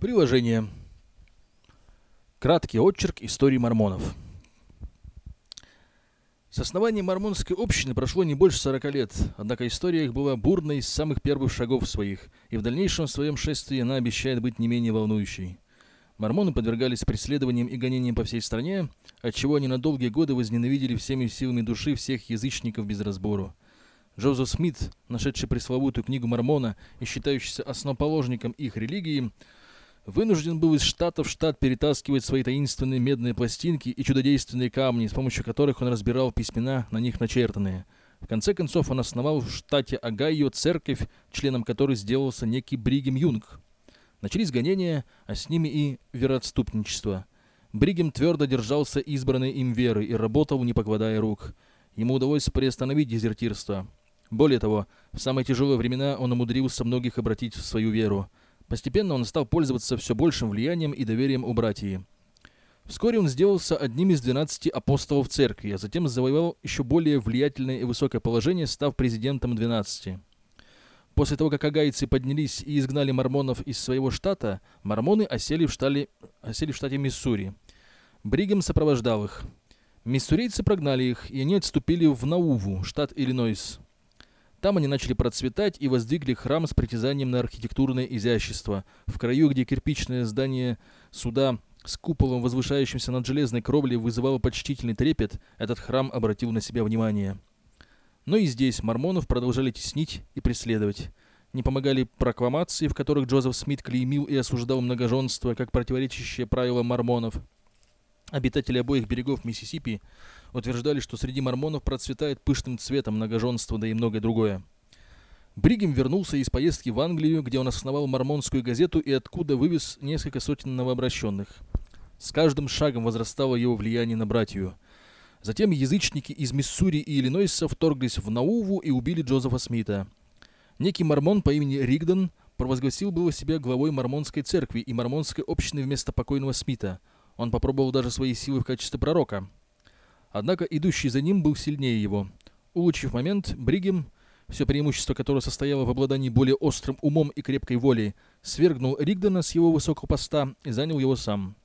Приложение. Краткий отчерк истории мормонов. С основания мормонской общины прошло не больше 40 лет, однако история их была бурной с самых первых шагов своих, и в дальнейшем своем шествии она обещает быть не менее волнующей. Мормоны подвергались преследованиям и гонениям по всей стране, отчего они на долгие годы возненавидели всеми силами души всех язычников без разбору. Джозеф Смит, нашедший пресловутую книгу Мормона и считающийся основоположником их религии, вынужден был из штата в штат перетаскивать свои таинственные медные пластинки и чудодейственные камни, с помощью которых он разбирал письмена, на них начертанные. В конце концов, он основал в штате Огайо церковь, членом которой сделался некий Бригем Юнг. Начались гонения, а с ними и вероотступничество. Бригем твердо держался избранной им веры и работал, не покладая рук. Ему удалось приостановить дезертирство. Более того, в самые тяжелые времена он умудрился многих обратить в свою веру. Постепенно он стал пользоваться все большим влиянием и доверием у братьев. Вскоре он сделался одним из 12 апостолов церкви, а затем завоевал еще более влиятельное и высокое положение, став президентом 12. После того, как агайцы поднялись и изгнали мормонов из своего штата, мормоны осели в, штале, осели в штате Миссури. Бригем сопровождал их. Миссурийцы прогнали их, и они отступили в Науву, штат Иллинойс. Там они начали процветать и воздвигли храм с притязанием на архитектурное изящество. В краю, где кирпичное здание суда с куполом, возвышающимся над железной кровлей, вызывало почтительный трепет, этот храм обратил на себя внимание. Но и здесь мормонов продолжали теснить и преследовать. Не помогали прокламации, в которых Джозеф Смит клеймил и осуждал многоженство как противоречащее правилам мормонов. Обитатели обоих берегов Миссисипи утверждали, что среди мормонов процветает пышным цветом многоженство, да и многое другое. Бригем вернулся из поездки в Англию, где он основал мормонскую газету и откуда вывез несколько сотен новообращенных. С каждым шагом возрастало его влияние на братью. Затем язычники из Миссури и Иллинойса вторглись в Науву и убили Джозефа Смита. Некий мормон по имени Ригдон провозгласил было себя главой мормонской церкви и мормонской общины вместо покойного Смита. Он попробовал даже свои силы в качестве пророка – Однако идущий за ним был сильнее его. Улучив момент, Бригем, все преимущество которого состояло в обладании более острым умом и крепкой волей, свергнул Ригдена с его высокого поста и занял его сам.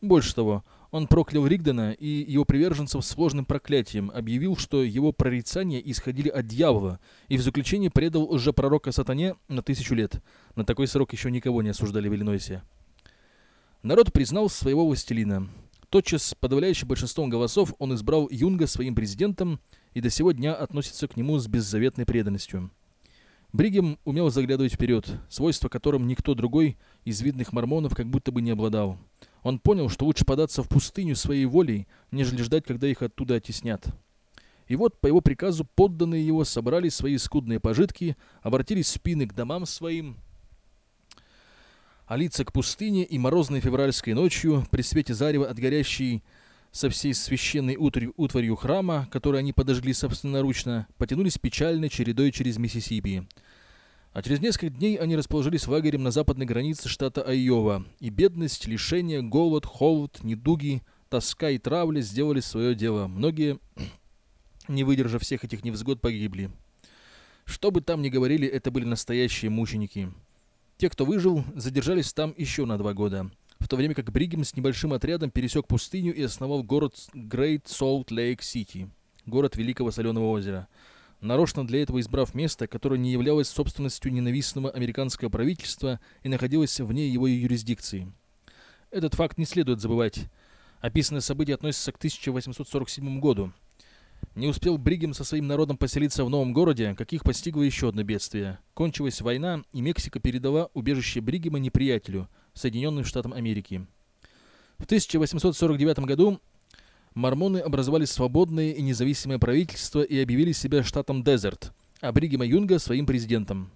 Больше того, он проклял Ригдена и его приверженцев сложным проклятием, объявил, что его прорицания исходили от дьявола, и в заключение предал лжепророка сатане на тысячу лет. На такой срок еще никого не осуждали в Иллинойсе. Народ признал своего властелина. Тотчас с подавляющим большинством голосов он избрал Юнга своим президентом и до сего дня относится к нему с беззаветной преданностью. Бригем умел заглядывать вперед, свойство которым никто другой из видных мормонов как будто бы не обладал. Он понял, что лучше податься в пустыню своей волей, нежели ждать, когда их оттуда оттеснят. И вот по его приказу подданные его собрали свои скудные пожитки, обратились спины к домам своим – а лица к пустыне и морозной февральской ночью при свете зарева от горящей со всей священной утварью, утварью храма, который они подожгли собственноручно, потянулись печальной чередой через Миссисипи. А через несколько дней они расположились лагерем на западной границе штата Айова, и бедность, лишение, голод, холод, недуги, тоска и травля сделали свое дело. Многие, не выдержав всех этих невзгод, погибли. Что бы там ни говорили, это были настоящие мученики. Те, кто выжил, задержались там еще на два года, в то время как Бригем с небольшим отрядом пересек пустыню и основал город Great Salt Lake City, город Великого Соленого озера, нарочно для этого избрав место, которое не являлось собственностью ненавистного американского правительства и находилось вне его юрисдикции. Этот факт не следует забывать. Описанное событие относится к 1847 году, не успел Бригем со своим народом поселиться в новом городе, как их постигло еще одно бедствие. Кончилась война, и Мексика передала убежище Бригема неприятелю, Соединенным Штатам Америки. В 1849 году мормоны образовали свободное и независимое правительство и объявили себя штатом Дезерт, а Бригема Юнга своим президентом.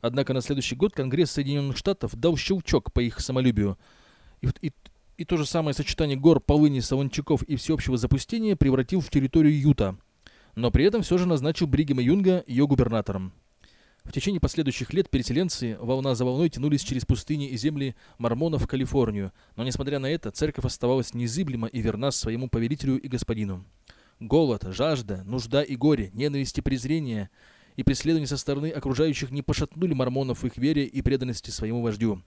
Однако на следующий год Конгресс Соединенных Штатов дал щелчок по их самолюбию, и, и, и то же самое сочетание гор, полыни, солончаков и всеобщего запустения превратил в территорию Юта, но при этом все же назначил Бригема Юнга ее губернатором. В течение последующих лет переселенцы волна за волной тянулись через пустыни и земли мормонов в Калифорнию, но несмотря на это, церковь оставалась незыблема и верна своему повелителю и господину. Голод, жажда, нужда и горе, ненависть и презрение и преследование со стороны окружающих не пошатнули мормонов в их вере и преданности своему вождю.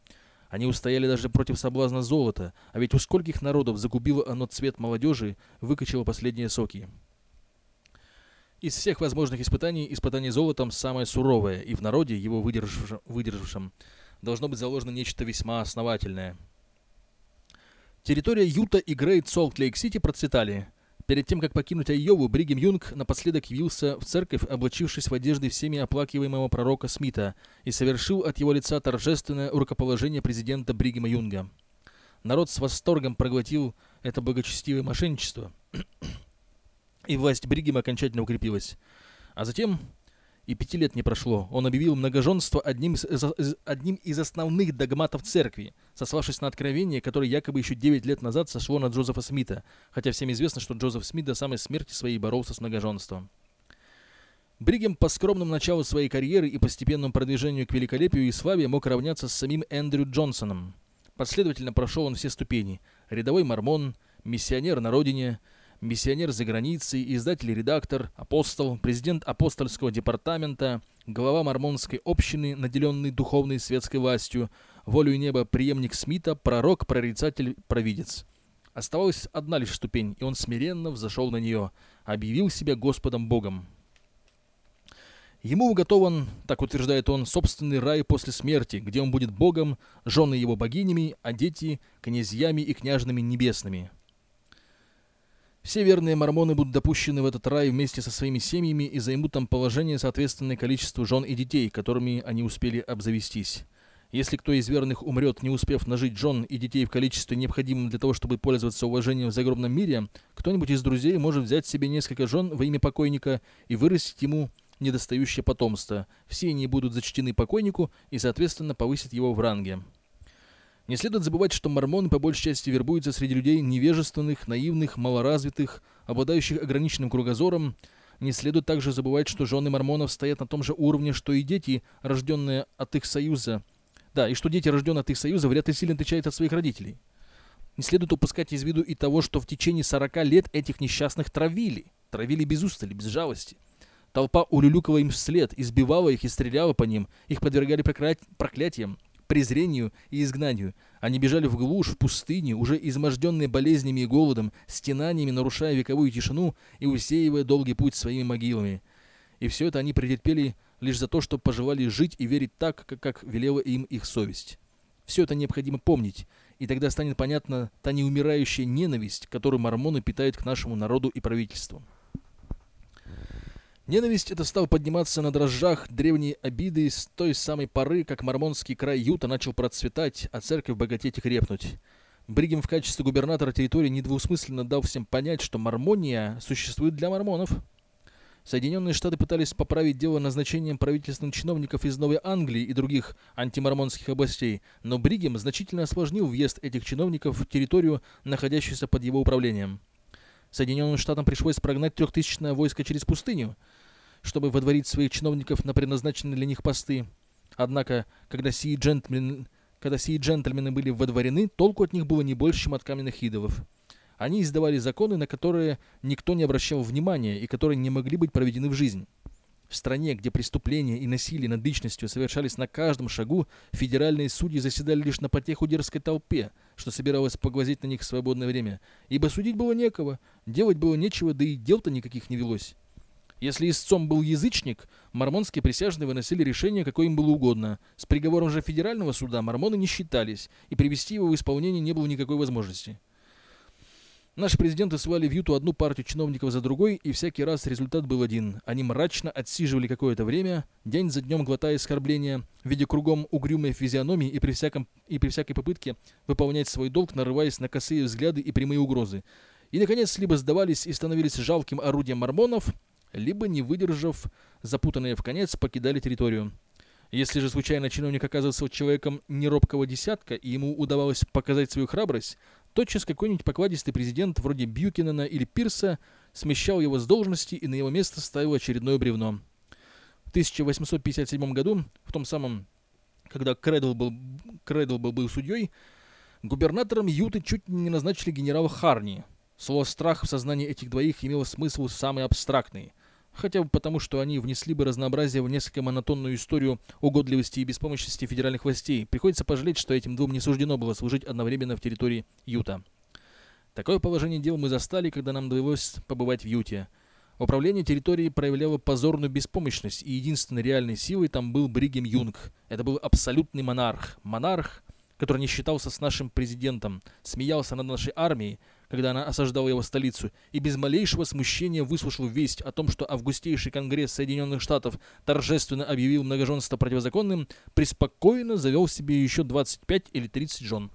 Они устояли даже против соблазна золота, а ведь у скольких народов загубило оно цвет молодежи, выкачало последние соки. Из всех возможных испытаний, испытание золотом самое суровое, и в народе, его выдержавшем, должно быть заложено нечто весьма основательное. Территория Юта и Грейт Солт-Лейк-Сити процветали – Перед тем, как покинуть Айову, Бригем Юнг напоследок явился в церковь, облачившись в одежды всеми оплакиваемого пророка Смита, и совершил от его лица торжественное рукоположение президента Бригема Юнга. Народ с восторгом проглотил это благочестивое мошенничество, и власть Бригема окончательно укрепилась. А затем и пяти лет не прошло. Он объявил многоженство одним из, одним из основных догматов церкви, сославшись на откровение, которое якобы еще 9 лет назад сошло на Джозефа Смита, хотя всем известно, что Джозеф Смит до самой смерти своей боролся с многоженством. Бригем по скромному началу своей карьеры и постепенному продвижению к великолепию и славе мог равняться с самим Эндрю Джонсоном. Последовательно прошел он все ступени. Рядовой мормон, миссионер на родине – миссионер за границей, издатель редактор, апостол, президент апостольского департамента, глава мормонской общины, наделенный духовной светской властью, волю неба преемник Смита, пророк, прорицатель, провидец. Оставалась одна лишь ступень, и он смиренно взошел на нее, объявил себя Господом Богом. Ему уготован, так утверждает он, собственный рай после смерти, где он будет Богом, жены его богинями, а дети – князьями и княжными небесными. Все верные мормоны будут допущены в этот рай вместе со своими семьями и займут там положение, соответственное количеству жен и детей, которыми они успели обзавестись. Если кто из верных умрет, не успев нажить жен и детей в количестве, необходимом для того, чтобы пользоваться уважением в загробном мире, кто-нибудь из друзей может взять себе несколько жен во имя покойника и вырастить ему недостающее потомство. Все они будут зачтены покойнику и, соответственно, повысят его в ранге. Не следует забывать, что мормоны по большей части вербуются среди людей невежественных, наивных, малоразвитых, обладающих ограниченным кругозором. Не следует также забывать, что жены мормонов стоят на том же уровне, что и дети, рожденные от их союза. Да, и что дети, рожденные от их союза, вряд ли сильно отличаются от своих родителей. Не следует упускать из виду и того, что в течение 40 лет этих несчастных травили. Травили без устали, без жалости. Толпа улюлюкала им вслед, избивала их и стреляла по ним. Их подвергали проклятиям презрению и изгнанию. Они бежали в глушь, в пустыне, уже изможденные болезнями и голодом, стенаниями нарушая вековую тишину и усеивая долгий путь своими могилами. И все это они претерпели лишь за то, что пожелали жить и верить так, как, как велела им их совесть. Все это необходимо помнить, и тогда станет понятна та неумирающая ненависть, которую мормоны питают к нашему народу и правительству. Ненависть эта стал подниматься на дрожжах древней обиды с той самой поры, как мормонский край Юта начал процветать, а церковь богатеть и крепнуть. Бригем в качестве губернатора территории недвусмысленно дал всем понять, что мормония существует для мормонов. Соединенные Штаты пытались поправить дело назначением правительственных чиновников из Новой Англии и других антимормонских областей, но Бригем значительно осложнил въезд этих чиновников в территорию, находящуюся под его управлением. Соединенным Штатам пришлось прогнать трехтысячное войско через пустыню, чтобы водворить своих чиновников на предназначенные для них посты. Однако, когда сии джентльмены, когда сии джентльмены были водворены, толку от них было не больше, чем от каменных идолов. Они издавали законы, на которые никто не обращал внимания и которые не могли быть проведены в жизнь. В стране, где преступления и насилие над личностью совершались на каждом шагу, федеральные судьи заседали лишь на потеху дерзкой толпе, что собиралась поглазеть на них в свободное время, ибо судить было некого, делать было нечего, да и дел-то никаких не велось. Если истцом был язычник, мормонские присяжные выносили решение, какое им было угодно. С приговором же федерального суда мормоны не считались, и привести его в исполнение не было никакой возможности. Наши президенты свали в Юту одну партию чиновников за другой, и всякий раз результат был один. Они мрачно отсиживали какое-то время, день за днем глотая оскорбления, видя кругом угрюмые физиономии и при, всяком, и при всякой попытке выполнять свой долг, нарываясь на косые взгляды и прямые угрозы. И, наконец, либо сдавались и становились жалким орудием мормонов, либо, не выдержав, запутанные в конец, покидали территорию. Если же случайно чиновник оказывался человеком неробкого десятка, и ему удавалось показать свою храбрость, тотчас какой-нибудь покладистый президент вроде Бьюкинена или Пирса смещал его с должности и на его место ставил очередное бревно. В 1857 году, в том самом, когда Кредл был, Кредл был, был судьей, губернатором Юты чуть не назначили генерала Харни. Слово «страх» в сознании этих двоих имело смысл самый абстрактный. Хотя бы потому, что они внесли бы разнообразие в несколько монотонную историю угодливости и беспомощности федеральных властей. Приходится пожалеть, что этим двум не суждено было служить одновременно в территории Юта. Такое положение дел мы застали, когда нам довелось побывать в Юте. Управление территорией проявляло позорную беспомощность, и единственной реальной силой там был Бригем Юнг. Это был абсолютный монарх. Монарх, который не считался с нашим президентом, смеялся над нашей армией, когда она осаждала его столицу, и без малейшего смущения выслушал весть о том, что Августейший Конгресс Соединенных Штатов торжественно объявил многоженство противозаконным, преспокойно завел себе еще 25 или 30 жен.